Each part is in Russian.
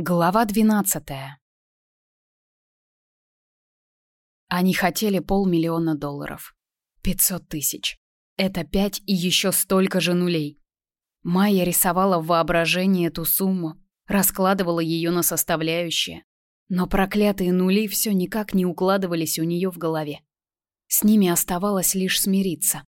Глава двенадцатая. Они хотели полмиллиона долларов. Пятьсот тысяч. Это пять и еще столько же нулей. Майя рисовала в воображении эту сумму, раскладывала ее на составляющие. Но проклятые нули все никак не укладывались у нее в голове. С ними оставалось лишь смириться.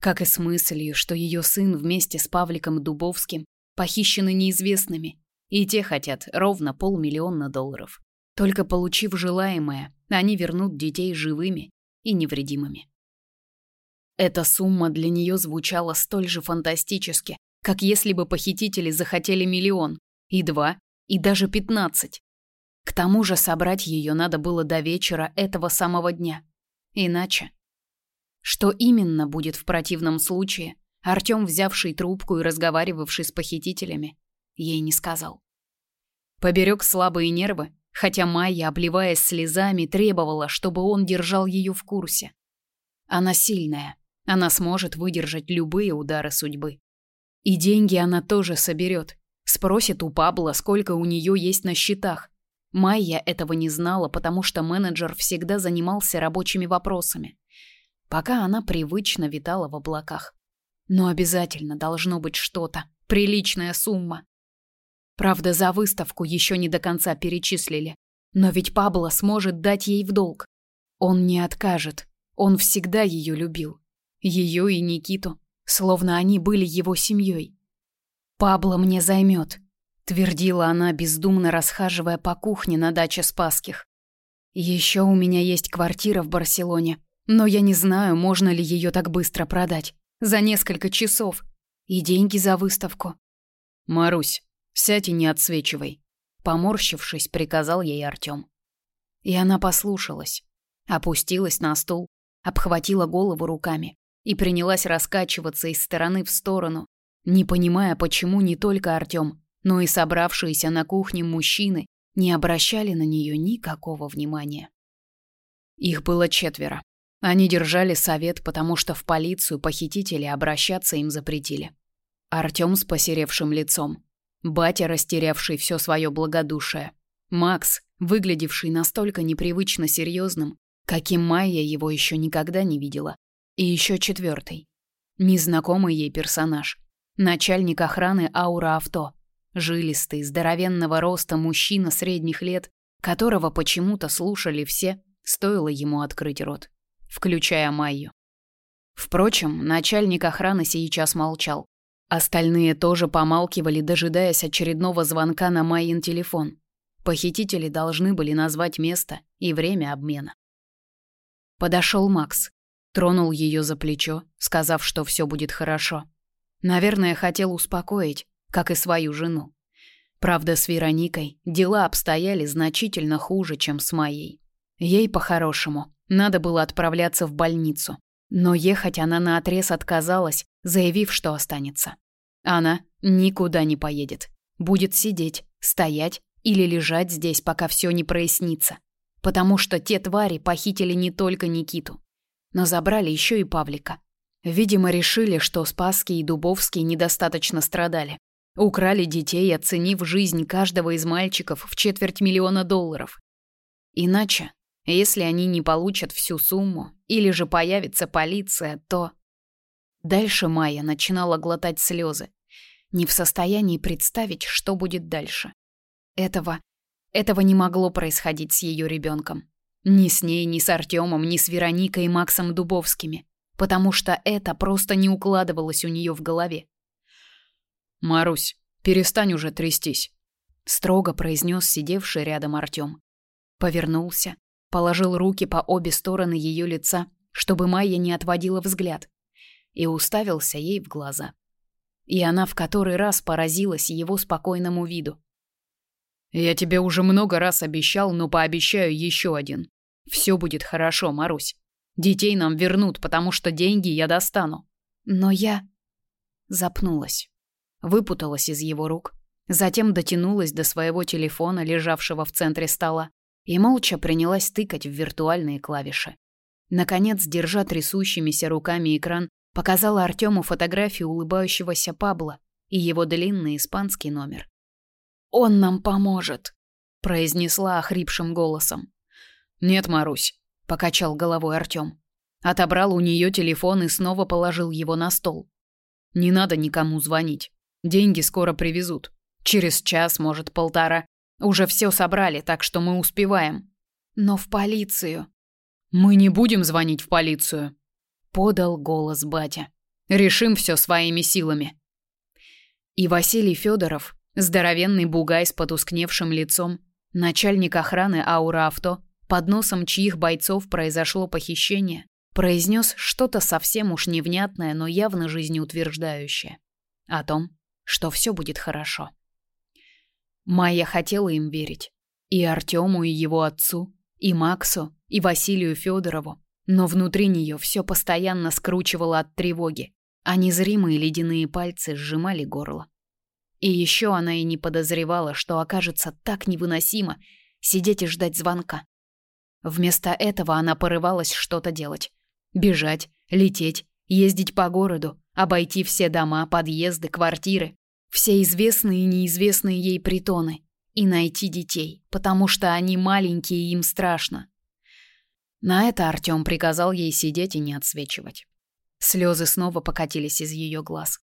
Как и с мыслью, что ее сын вместе с Павликом Дубовским похищены неизвестными – и те хотят ровно полмиллиона долларов. Только получив желаемое, они вернут детей живыми и невредимыми. Эта сумма для нее звучала столь же фантастически, как если бы похитители захотели миллион, и два, и даже пятнадцать. К тому же собрать ее надо было до вечера этого самого дня. Иначе... Что именно будет в противном случае, Артём, взявший трубку и разговаривавший с похитителями, ей не сказал. Поберег слабые нервы, хотя Майя, обливаясь слезами, требовала, чтобы он держал ее в курсе. Она сильная, она сможет выдержать любые удары судьбы. И деньги она тоже соберет. Спросит у Пабла, сколько у нее есть на счетах. Майя этого не знала, потому что менеджер всегда занимался рабочими вопросами. Пока она привычно витала в облаках. Но обязательно должно быть что-то, приличная сумма. Правда, за выставку еще не до конца перечислили. Но ведь Пабло сможет дать ей в долг. Он не откажет. Он всегда ее любил. Ее и Никиту. Словно они были его семьей. «Пабло мне займет», — твердила она, бездумно расхаживая по кухне на даче Спасских. «Еще у меня есть квартира в Барселоне, но я не знаю, можно ли ее так быстро продать. За несколько часов. И деньги за выставку». «Марусь, Сядь и не отсвечивай, поморщившись, приказал ей Артём. И она послушалась, опустилась на стул, обхватила голову руками и принялась раскачиваться из стороны в сторону, не понимая, почему не только Артём, но и собравшиеся на кухне мужчины не обращали на нее никакого внимания. Их было четверо. Они держали совет, потому что в полицию похитители обращаться им запретили. Артём с посеревшим лицом, Батя, растерявший все свое благодушие. Макс, выглядевший настолько непривычно серьезным, каким Майя его еще никогда не видела. И еще четвертый. Незнакомый ей персонаж. Начальник охраны Аура Авто. Жилистый, здоровенного роста мужчина средних лет, которого почему-то слушали все, стоило ему открыть рот, включая Майю. Впрочем, начальник охраны сейчас молчал. Остальные тоже помалкивали, дожидаясь очередного звонка на Майин телефон. Похитители должны были назвать место и время обмена. Подошел Макс, тронул ее за плечо, сказав, что все будет хорошо. Наверное, хотел успокоить, как и свою жену. Правда, с Вероникой дела обстояли значительно хуже, чем с Майей. Ей, по-хорошему, надо было отправляться в больницу. Но ехать она наотрез отказалась, заявив, что останется. Она никуда не поедет. Будет сидеть, стоять или лежать здесь, пока все не прояснится. Потому что те твари похитили не только Никиту, но забрали еще и Павлика. Видимо, решили, что Спасский и Дубовский недостаточно страдали. Украли детей, оценив жизнь каждого из мальчиков в четверть миллиона долларов. Иначе, если они не получат всю сумму, или же появится полиция, то... Дальше Майя начинала глотать слезы, не в состоянии представить, что будет дальше. Этого, этого не могло происходить с ее ребенком. Ни с ней, ни с Артемом, ни с Вероникой и Максом Дубовскими, потому что это просто не укладывалось у нее в голове. «Марусь, перестань уже трястись», — строго произнес сидевший рядом Артем. Повернулся, положил руки по обе стороны ее лица, чтобы Майя не отводила взгляд, и уставился ей в глаза. И она в который раз поразилась его спокойному виду. «Я тебе уже много раз обещал, но пообещаю еще один. Все будет хорошо, Марусь. Детей нам вернут, потому что деньги я достану». «Но я...» Запнулась. Выпуталась из его рук. Затем дотянулась до своего телефона, лежавшего в центре стола, и молча принялась тыкать в виртуальные клавиши. Наконец, держа трясущимися руками экран, Показала Артему фотографию улыбающегося Пабло и его длинный испанский номер. Он нам поможет, произнесла охрипшим голосом. Нет, Марусь, покачал головой Артём. Отобрал у неё телефон и снова положил его на стол. Не надо никому звонить. Деньги скоро привезут. Через час, может, полтора. Уже все собрали, так что мы успеваем. Но в полицию. Мы не будем звонить в полицию, подал голос батя. Решим все своими силами. И Василий Федоров, здоровенный бугай с потускневшим лицом, начальник охраны Аура Авто, под носом чьих бойцов произошло похищение, произнес что-то совсем уж невнятное, но явно жизнеутверждающее о том, что все будет хорошо. Майя хотела им верить. И Артему, и его отцу, и Максу, и Василию Федорову. Но внутри нее все постоянно скручивало от тревоги, а незримые ледяные пальцы сжимали горло. И еще она и не подозревала, что окажется так невыносимо сидеть и ждать звонка. Вместо этого она порывалась что-то делать. Бежать, лететь, ездить по городу, обойти все дома, подъезды, квартиры, все известные и неизвестные ей притоны и найти детей, потому что они маленькие и им страшно. На это Артём приказал ей сидеть и не отсвечивать. Слезы снова покатились из ее глаз.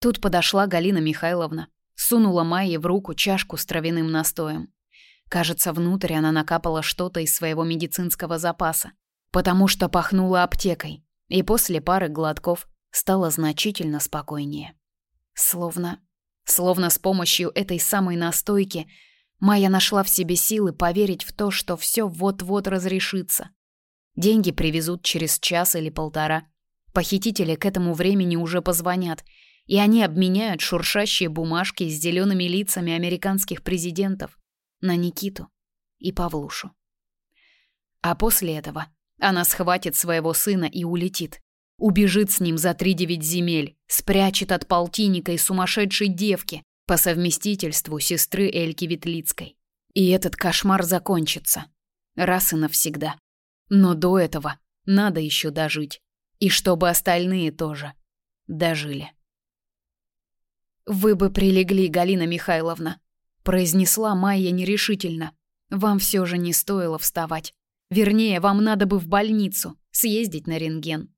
Тут подошла Галина Михайловна, сунула Майе в руку чашку с травяным настоем. Кажется, внутрь она накапала что-то из своего медицинского запаса, потому что пахнула аптекой, и после пары глотков стало значительно спокойнее. Словно Словно с помощью этой самой настойки Майя нашла в себе силы поверить в то, что все вот-вот разрешится. Деньги привезут через час или полтора. Похитители к этому времени уже позвонят, и они обменяют шуршащие бумажки с зелеными лицами американских президентов на Никиту и Павлушу. А после этого она схватит своего сына и улетит. Убежит с ним за три девять земель, спрячет от полтинника и сумасшедшей девки, по совместительству сестры Эльки Ветлицкой. И этот кошмар закончится. Раз и навсегда. Но до этого надо еще дожить. И чтобы остальные тоже дожили. «Вы бы прилегли, Галина Михайловна», — произнесла Майя нерешительно. «Вам все же не стоило вставать. Вернее, вам надо бы в больницу, съездить на рентген.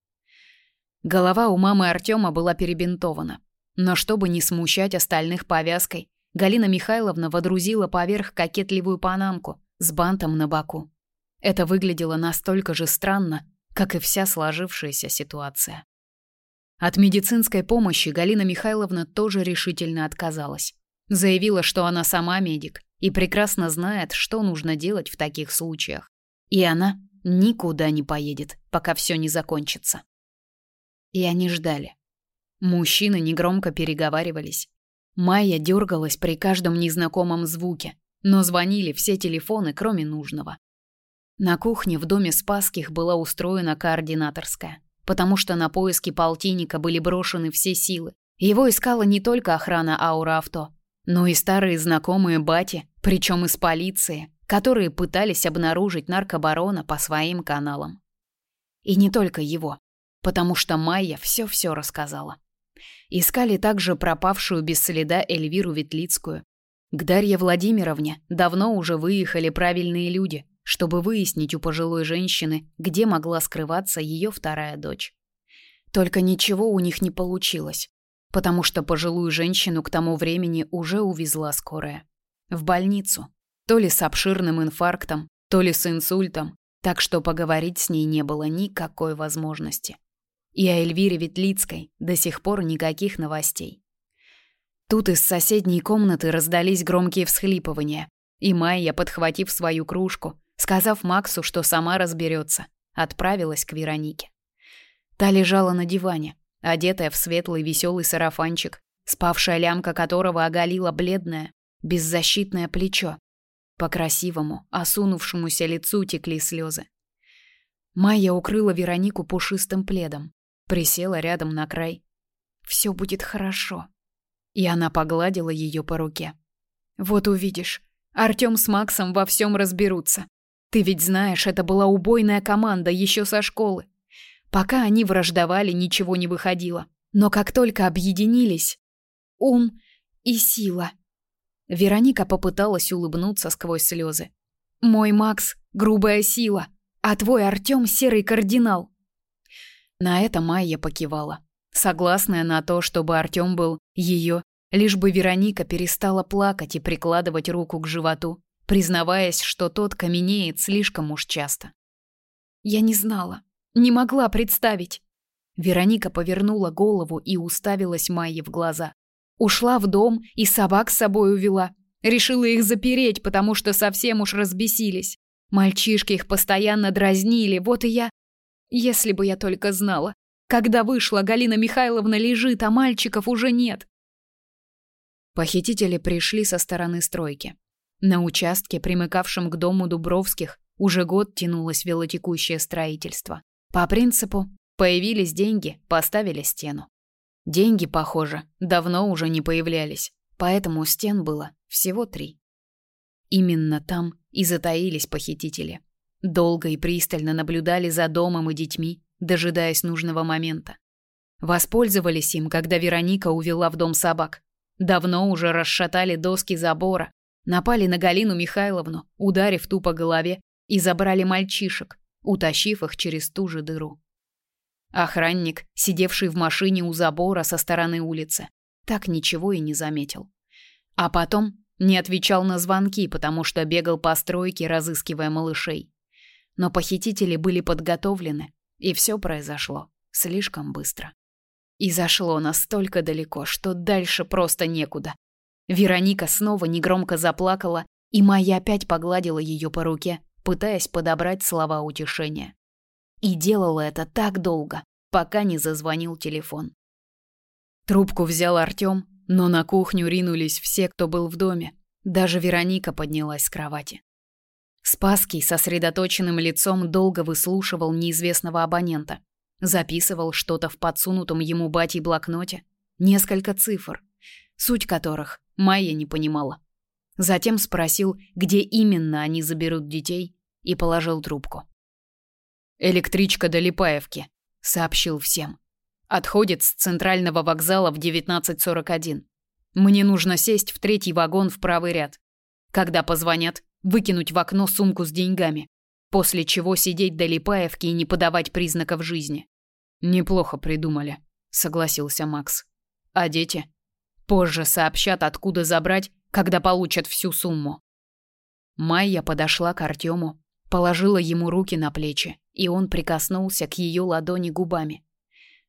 Голова у мамы Артема была перебинтована. Но чтобы не смущать остальных повязкой, Галина Михайловна водрузила поверх кокетливую панамку с бантом на боку. Это выглядело настолько же странно, как и вся сложившаяся ситуация. От медицинской помощи Галина Михайловна тоже решительно отказалась. Заявила, что она сама медик и прекрасно знает, что нужно делать в таких случаях. И она никуда не поедет, пока все не закончится. И они ждали. Мужчины негромко переговаривались. Майя дергалась при каждом незнакомом звуке, но звонили все телефоны, кроме нужного. На кухне в доме Спасских была устроена координаторская, потому что на поиски полтинника были брошены все силы. Его искала не только охрана Аура Авто, но и старые знакомые бати, причем из полиции, которые пытались обнаружить наркобарона по своим каналам. И не только его потому что Майя все-все рассказала. Искали также пропавшую без следа Эльвиру Ветлицкую. К Дарье Владимировне давно уже выехали правильные люди, чтобы выяснить у пожилой женщины, где могла скрываться ее вторая дочь. Только ничего у них не получилось, потому что пожилую женщину к тому времени уже увезла скорая. В больницу. То ли с обширным инфарктом, то ли с инсультом, так что поговорить с ней не было никакой возможности. И о Эльвире Ветлицкой до сих пор никаких новостей. Тут из соседней комнаты раздались громкие всхлипывания, и Майя, подхватив свою кружку, сказав Максу, что сама разберется, отправилась к Веронике. Та лежала на диване, одетая в светлый веселый сарафанчик, спавшая лямка которого оголила бледное, беззащитное плечо. По красивому, осунувшемуся лицу текли слезы. Майя укрыла Веронику пушистым пледом, присела рядом на край. «Все будет хорошо». И она погладила ее по руке. «Вот увидишь, Артем с Максом во всем разберутся. Ты ведь знаешь, это была убойная команда еще со школы. Пока они враждовали, ничего не выходило. Но как только объединились... Ум и сила. Вероника попыталась улыбнуться сквозь слезы. «Мой Макс — грубая сила, а твой Артём — серый кардинал». На это Майя покивала, согласная на то, чтобы Артём был её, лишь бы Вероника перестала плакать и прикладывать руку к животу, признаваясь, что тот каменеет слишком уж часто. «Я не знала, не могла представить». Вероника повернула голову и уставилась Майе в глаза. Ушла в дом и собак с собой увела. Решила их запереть, потому что совсем уж разбесились. Мальчишки их постоянно дразнили, вот и я... Если бы я только знала. Когда вышла, Галина Михайловна лежит, а мальчиков уже нет. Похитители пришли со стороны стройки. На участке, примыкавшем к дому Дубровских, уже год тянулось велотекущее строительство. По принципу «появились деньги, поставили стену». Деньги, похоже, давно уже не появлялись, поэтому стен было всего три. Именно там и затаились похитители. Долго и пристально наблюдали за домом и детьми, дожидаясь нужного момента. Воспользовались им, когда Вероника увела в дом собак. Давно уже расшатали доски забора, напали на Галину Михайловну, ударив ту по голове, и забрали мальчишек, утащив их через ту же дыру. Охранник, сидевший в машине у забора со стороны улицы, так ничего и не заметил. А потом не отвечал на звонки, потому что бегал по стройке, разыскивая малышей. Но похитители были подготовлены, и все произошло слишком быстро. И зашло настолько далеко, что дальше просто некуда. Вероника снова негромко заплакала, и Майя опять погладила ее по руке, пытаясь подобрать слова утешения. И делала это так долго, пока не зазвонил телефон. Трубку взял Артём, но на кухню ринулись все, кто был в доме. Даже Вероника поднялась с кровати. Спаский сосредоточенным лицом долго выслушивал неизвестного абонента. Записывал что-то в подсунутом ему батей блокноте. Несколько цифр, суть которых Майя не понимала. Затем спросил, где именно они заберут детей, и положил трубку. Электричка до Липаевки, сообщил всем. Отходит с центрального вокзала в 19:41. Мне нужно сесть в третий вагон в правый ряд. Когда позвонят, выкинуть в окно сумку с деньгами, после чего сидеть до Липаевки и не подавать признаков жизни. Неплохо придумали, согласился Макс. А дети? Позже сообщат, откуда забрать, когда получат всю сумму. Майя подошла к Артему, Положила ему руки на плечи, и он прикоснулся к ее ладони губами.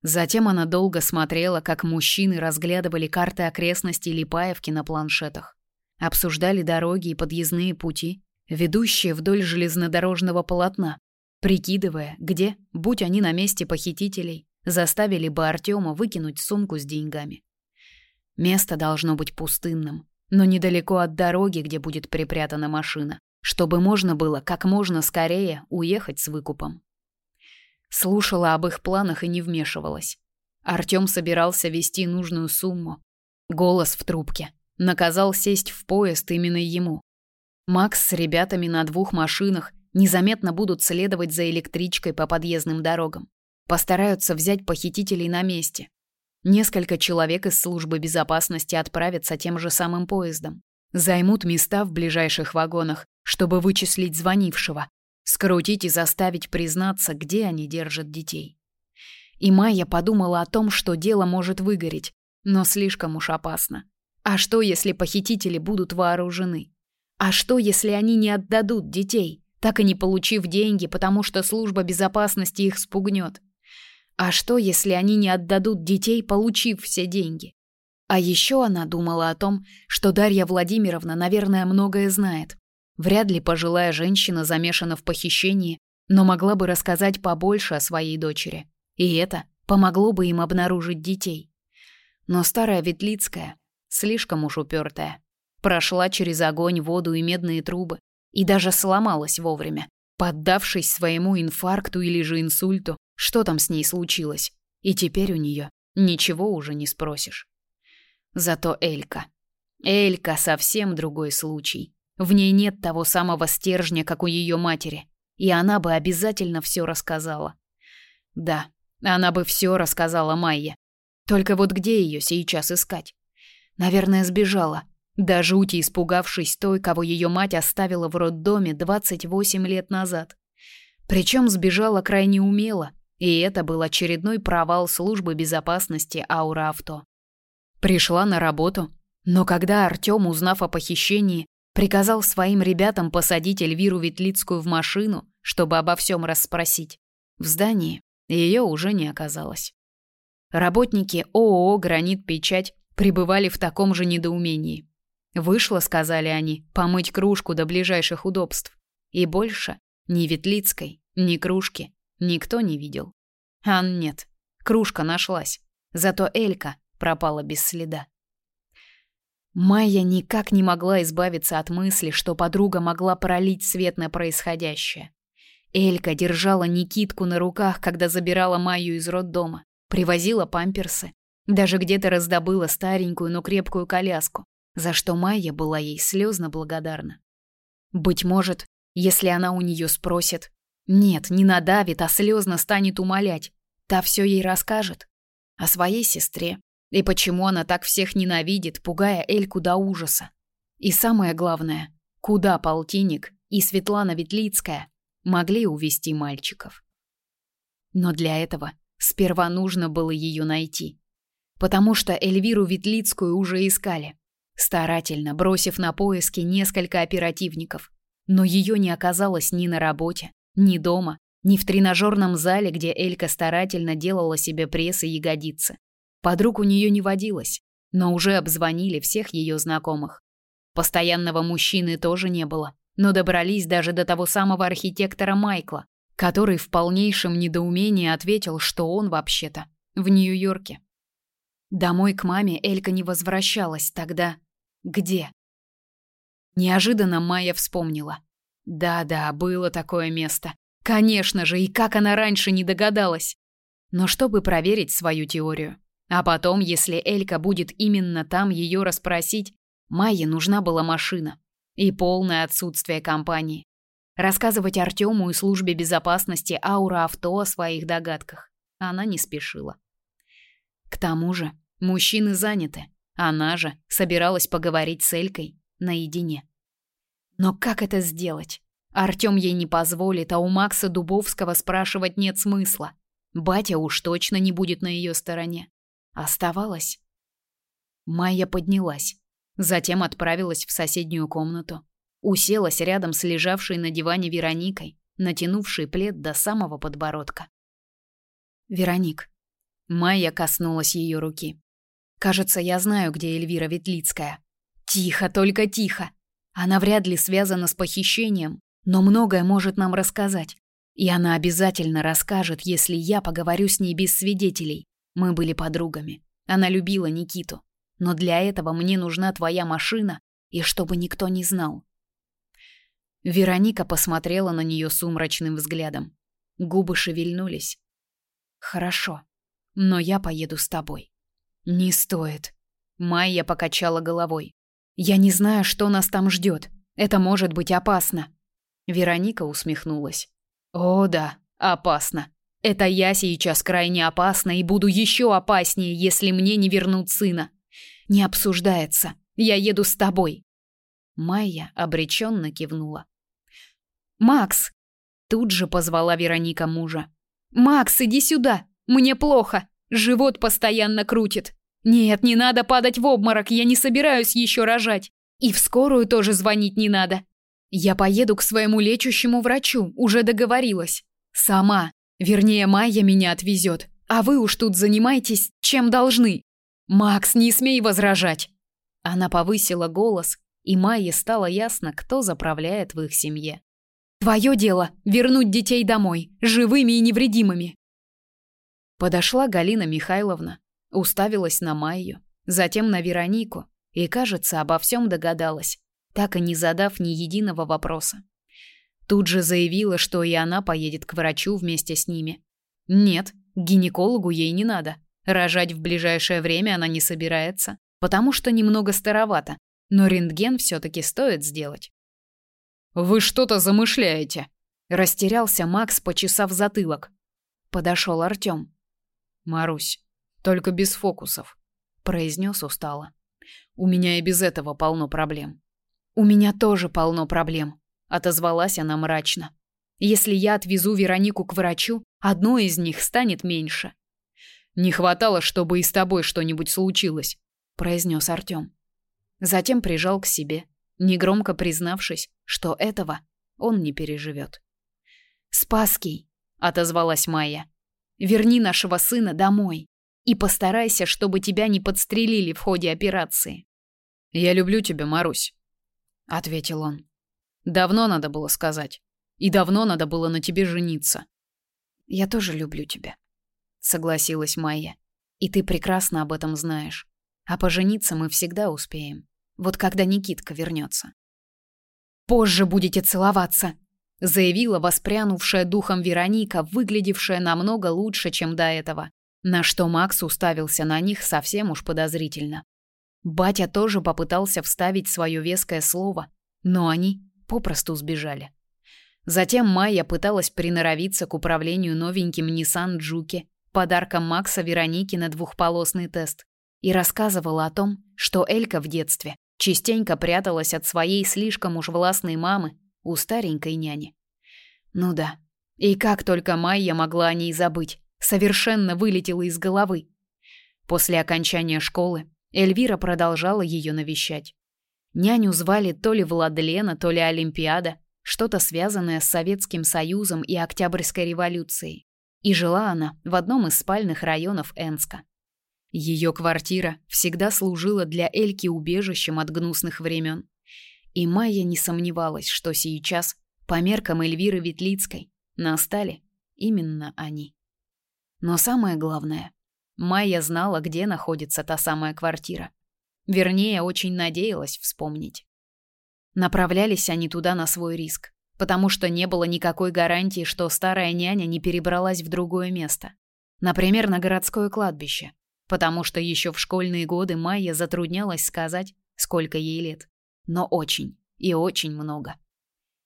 Затем она долго смотрела, как мужчины разглядывали карты окрестностей Липаевки на планшетах. Обсуждали дороги и подъездные пути, ведущие вдоль железнодорожного полотна, прикидывая, где, будь они на месте похитителей, заставили бы Артема выкинуть сумку с деньгами. Место должно быть пустынным, но недалеко от дороги, где будет припрятана машина чтобы можно было как можно скорее уехать с выкупом. Слушала об их планах и не вмешивалась. Артём собирался вести нужную сумму. Голос в трубке наказал сесть в поезд именно ему. Макс с ребятами на двух машинах незаметно будут следовать за электричкой по подъездным дорогам. Постараются взять похитителей на месте. Несколько человек из службы безопасности отправятся тем же самым поездом. Займут места в ближайших вагонах чтобы вычислить звонившего, скрутить и заставить признаться, где они держат детей. И Майя подумала о том, что дело может выгореть, но слишком уж опасно. А что, если похитители будут вооружены? А что, если они не отдадут детей, так и не получив деньги, потому что служба безопасности их спугнет? А что, если они не отдадут детей, получив все деньги? А еще она думала о том, что Дарья Владимировна, наверное, многое знает, Вряд ли пожилая женщина замешана в похищении, но могла бы рассказать побольше о своей дочери. И это помогло бы им обнаружить детей. Но старая Ветлицкая, слишком уж упертая, прошла через огонь, воду и медные трубы и даже сломалась вовремя, поддавшись своему инфаркту или же инсульту, что там с ней случилось. И теперь у нее ничего уже не спросишь. Зато Элька. Элька совсем другой случай. В ней нет того самого стержня, как у ее матери, и она бы обязательно все рассказала. Да, она бы все рассказала Майе. Только вот где ее сейчас искать? Наверное, сбежала. до жути испугавшись той, кого ее мать оставила в роддоме 28 лет назад. Причем сбежала крайне умело, и это был очередной провал службы безопасности Аура Авто. Пришла на работу, но когда Артём, узнав о похищении, приказал своим ребятам посадить Эльвиру Ветлицкую в машину, чтобы обо всем расспросить, в здании ее уже не оказалось. Работники ООО «Гранит Печать» пребывали в таком же недоумении. Вышло, сказали они, помыть кружку до ближайших удобств. И больше ни Ветлицкой, ни кружки никто не видел. А нет, кружка нашлась. Зато Элька пропала без следа. Майя никак не могла избавиться от мысли, что подруга могла пролить свет на происходящее. Элька держала Никитку на руках, когда забирала Майю из роддома, привозила памперсы, даже где-то раздобыла старенькую, но крепкую коляску, за что Майя была ей слезно благодарна. Быть может, если она у нее спросит, нет, не надавит, а слезно станет умолять, та все ей расскажет. О своей сестре и почему она так всех ненавидит, пугая Эльку до ужаса. И самое главное, куда полтинник и Светлана Ветлицкая могли увести мальчиков. Но для этого сперва нужно было ее найти. Потому что Эльвиру Ветлицкую уже искали старательно бросив на поиски несколько оперативников. Но ее не оказалось ни на работе, ни дома, ни в тренажерном зале, где Элька старательно делала себе пресс и ягодицы. Подруг у нее не водилось, но уже обзвонили всех ее знакомых. Постоянного мужчины тоже не было, но добрались даже до того самого архитектора Майкла, который в полнейшем недоумении ответил, что он вообще-то в Нью-Йорке. Домой к маме Элька не возвращалась тогда, где? Неожиданно Майя вспомнила. Да-да, было такое место. Конечно же, и как она раньше не догадалась. Но чтобы проверить свою теорию, а потом, если Элька будет именно там ее расспросить, Майе нужна была машина и полное отсутствие компании. Рассказывать Артему и службе безопасности Аура Авто о своих догадках она не спешила. К тому же, мужчины заняты, она же собиралась поговорить с Элькой наедине. Но как это сделать? Артём ей не позволит, а у Макса Дубовского спрашивать нет смысла. Батя уж точно не будет на её стороне. Оставалось. Майя поднялась, затем отправилась в соседнюю комнату, уселась рядом с лежавшей на диване Вероникой, натянувшей плед до самого подбородка. Вероник. Майя коснулась её руки. Кажется, я знаю, где Эльвира Ветлицкая. Тихо, только тихо. Она вряд ли связана с похищением, но многое может нам рассказать. И она обязательно расскажет, если я поговорю с ней без свидетелей. Мы были подругами. Она любила Никиту. Но для этого мне нужна твоя машина, и чтобы никто не знал. Вероника посмотрела на нее сумрачным взглядом. Губы шевельнулись. Хорошо, но я поеду с тобой. Не стоит. Майя покачала головой. Я не знаю, что нас там ждет. Это может быть опасно. Вероника усмехнулась. О, да, опасно. Это я сейчас крайне опасна и буду еще опаснее, если мне не вернут сына. Не обсуждается. Я еду с тобой. Майя обреченно кивнула. Макс, тут же позвала Вероника мужа. Макс, иди сюда. Мне плохо. Живот постоянно крутит. Нет, не надо падать в обморок, я не собираюсь еще рожать. И в скорую тоже звонить не надо. Я поеду к своему лечащему врачу, уже договорилась. Сама. Вернее, Майя меня отвезет. А вы уж тут занимайтесь, чем должны. Макс, не смей возражать. Она повысила голос, и Майе стало ясно, кто заправляет в их семье. Твое дело вернуть детей домой, живыми и невредимыми. Подошла Галина Михайловна, уставилась на Майю, затем на Веронику и, кажется, обо всем догадалась, так и не задав ни единого вопроса. Тут же заявила, что и она поедет к врачу вместе с ними. Нет, гинекологу ей не надо. Рожать в ближайшее время она не собирается, потому что немного старовато, но рентген все таки стоит сделать. Вы что-то замышляете? Растерялся Макс, почесав затылок. Подошел Артём. Марусь, только без фокусов, произнес устало. У меня и без этого полно проблем. У меня тоже полно проблем, отозвалась она мрачно. Если я отвезу Веронику к врачу, одно из них станет меньше. Не хватало, чтобы и с тобой что-нибудь случилось, произнес Артём. Затем прижал к себе, негромко признавшись, что этого он не переживет. «Спасский», — отозвалась Майя, — «верни нашего сына домой и постарайся, чтобы тебя не подстрелили в ходе операции». «Я люблю тебя, Марусь», — ответил он. «Давно надо было сказать. И давно надо было на тебе жениться». «Я тоже люблю тебя», — согласилась Майя. «И ты прекрасно об этом знаешь. А пожениться мы всегда успеем. Вот когда Никитка вернется». «Позже будете целоваться», — заявила воспрянувшая духом Вероника, выглядевшая намного лучше, чем до этого. На что Макс уставился на них совсем уж подозрительно. Батя тоже попытался вставить свое веское слово, но они попросту сбежали. Затем Майя пыталась приноровиться к управлению новеньким Nissan Juke, подарком Макса Вероники на двухполосный тест, и рассказывала о том, что Элька в детстве частенько пряталась от своей слишком уж властной мамы у старенькой няни. Ну да, и как только Майя могла о ней забыть, совершенно вылетела из головы. После окончания школы Эльвира продолжала ее навещать. Няню звали то ли Владлена, то ли Олимпиада, что-то связанное с Советским Союзом и Октябрьской революцией. И жила она в одном из спальных районов Энска. Ее квартира всегда служила для Эльки убежищем от гнусных времен. И Майя не сомневалась, что сейчас, по меркам Эльвиры Ветлицкой, настали именно они. Но самое главное, Майя знала, где находится та самая квартира. Вернее, очень надеялась вспомнить. Направлялись они туда на свой риск, потому что не было никакой гарантии, что старая няня не перебралась в другое место. Например, на городское кладбище, потому что еще в школьные годы Майя затруднялась сказать, сколько ей лет. Но очень и очень много.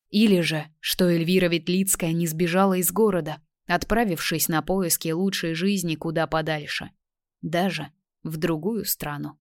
Или же, что Эльвира Ветлицкая не сбежала из города, отправившись на поиски лучшей жизни куда подальше, даже в другую страну.